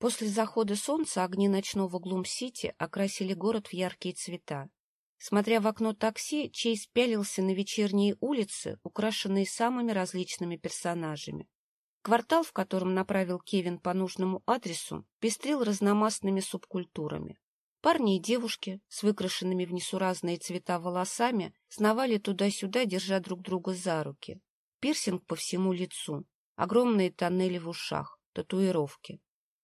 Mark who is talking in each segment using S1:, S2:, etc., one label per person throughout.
S1: После захода солнца огни ночного Глум-Сити окрасили город в яркие цвета. Смотря в окно такси, Чейз пялился на вечерние улицы, украшенные самыми различными персонажами. Квартал, в котором направил Кевин по нужному адресу, пестрил разномастными субкультурами. Парни и девушки с выкрашенными в несуразные цвета волосами сновали туда-сюда, держа друг друга за руки. Пирсинг по всему лицу, огромные тоннели в ушах, татуировки.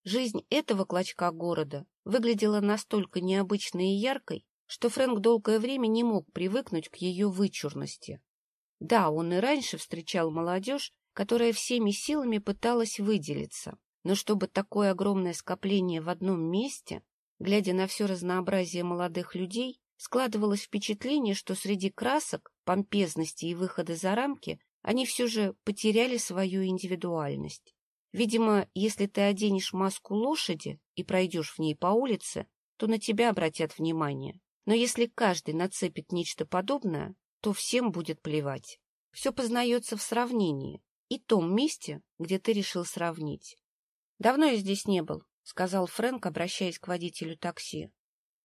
S1: Жизнь этого клочка города выглядела настолько необычной и яркой, что Фрэнк долгое время не мог привыкнуть к ее вычурности. Да, он и раньше встречал молодежь, которая всеми силами пыталась выделиться, но чтобы такое огромное скопление в одном месте, глядя на все разнообразие молодых людей, складывалось впечатление, что среди красок, помпезности и выхода за рамки они все же потеряли свою индивидуальность. Видимо, если ты оденешь маску лошади и пройдешь в ней по улице, то на тебя обратят внимание. Но если каждый нацепит нечто подобное, то всем будет плевать. Все познается в сравнении и том месте, где ты решил сравнить. — Давно я здесь не был, — сказал Фрэнк, обращаясь к водителю такси.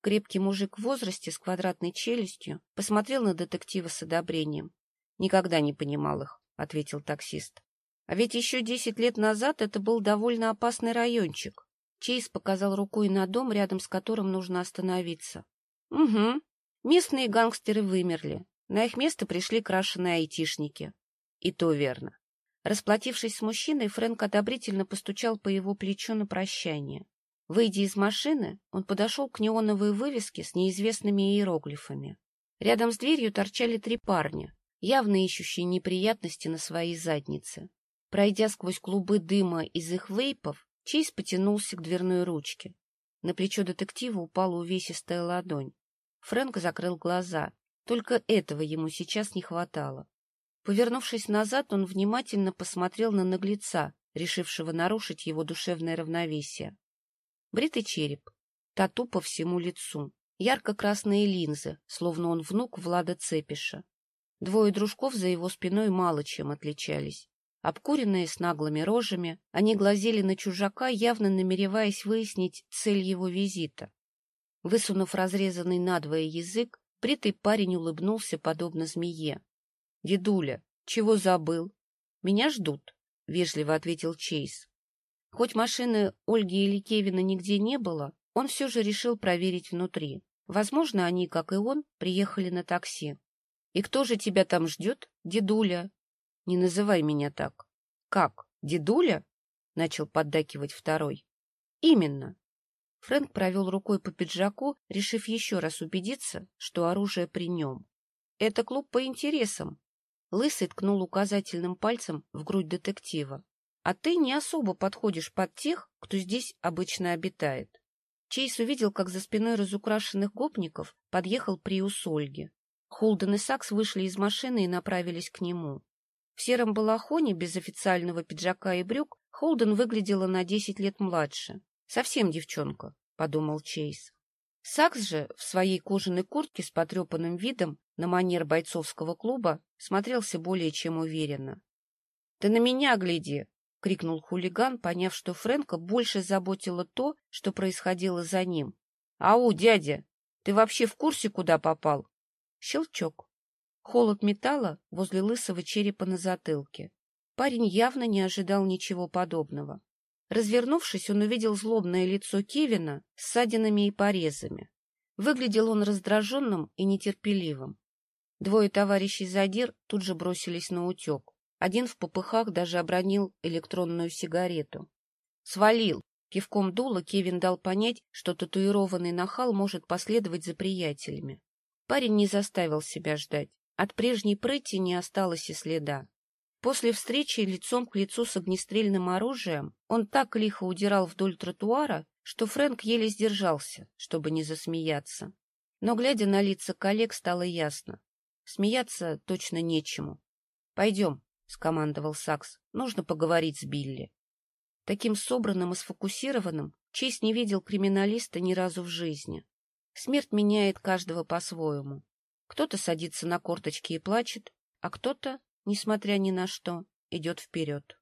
S1: Крепкий мужик в возрасте с квадратной челюстью посмотрел на детектива с одобрением. — Никогда не понимал их, — ответил таксист. — А ведь еще десять лет назад это был довольно опасный райончик. Чейз показал рукой на дом, рядом с которым нужно остановиться. Угу. Местные гангстеры вымерли. На их место пришли крашеные айтишники. И то верно. Расплатившись с мужчиной, Фрэнк одобрительно постучал по его плечу на прощание. Выйдя из машины, он подошел к неоновой вывеске с неизвестными иероглифами. Рядом с дверью торчали три парня, явно ищущие неприятности на своей заднице. Пройдя сквозь клубы дыма из их вейпов, Чейз потянулся к дверной ручке. На плечо детектива упала увесистая ладонь. Фрэнк закрыл глаза. Только этого ему сейчас не хватало. Повернувшись назад, он внимательно посмотрел на наглеца, решившего нарушить его душевное равновесие. Бритый череп, тату по всему лицу, ярко-красные линзы, словно он внук Влада Цепиша. Двое дружков за его спиной мало чем отличались. Обкуренные с наглыми рожами, они глазели на чужака, явно намереваясь выяснить цель его визита. Высунув разрезанный надвое язык, бритый парень улыбнулся, подобно змее. — Дедуля, чего забыл? — Меня ждут, — вежливо ответил Чейз. Хоть машины Ольги или Кевина нигде не было, он все же решил проверить внутри. Возможно, они, как и он, приехали на такси. — И кто же тебя там ждет? Дедуля. — Не называй меня так. — Как, дедуля? — начал поддакивать второй. — Именно. Фрэнк провел рукой по пиджаку, решив еще раз убедиться, что оружие при нем. «Это клуб по интересам». Лысый ткнул указательным пальцем в грудь детектива. «А ты не особо подходишь под тех, кто здесь обычно обитает». Чейз увидел, как за спиной разукрашенных гопников подъехал приус Ольги. Холден и Сакс вышли из машины и направились к нему. В сером балахоне, без официального пиджака и брюк, Холден выглядела на десять лет младше. Совсем девчонка, — подумал Чейз. Сакс же в своей кожаной куртке с потрепанным видом на манер бойцовского клуба смотрелся более чем уверенно. — Ты на меня гляди! — крикнул хулиган, поняв, что Фрэнка больше заботило то, что происходило за ним. — Ау, дядя, ты вообще в курсе, куда попал? Щелчок. Холод металла возле лысого черепа на затылке. Парень явно не ожидал ничего подобного. Развернувшись, он увидел злобное лицо Кевина с ссадинами и порезами. Выглядел он раздраженным и нетерпеливым. Двое товарищей задир тут же бросились на утек. Один в попыхах даже обронил электронную сигарету. «Свалил!» Кивком дула Кевин дал понять, что татуированный нахал может последовать за приятелями. Парень не заставил себя ждать. От прежней прыти не осталось и следа. После встречи лицом к лицу с огнестрельным оружием он так лихо удирал вдоль тротуара, что Фрэнк еле сдержался, чтобы не засмеяться. Но, глядя на лица коллег, стало ясно. Смеяться точно нечему. — Пойдем, — скомандовал Сакс, — нужно поговорить с Билли. Таким собранным и сфокусированным Честь не видел криминалиста ни разу в жизни. Смерть меняет каждого по-своему. Кто-то садится на корточки и плачет, а кто-то несмотря ни на что, идет вперед.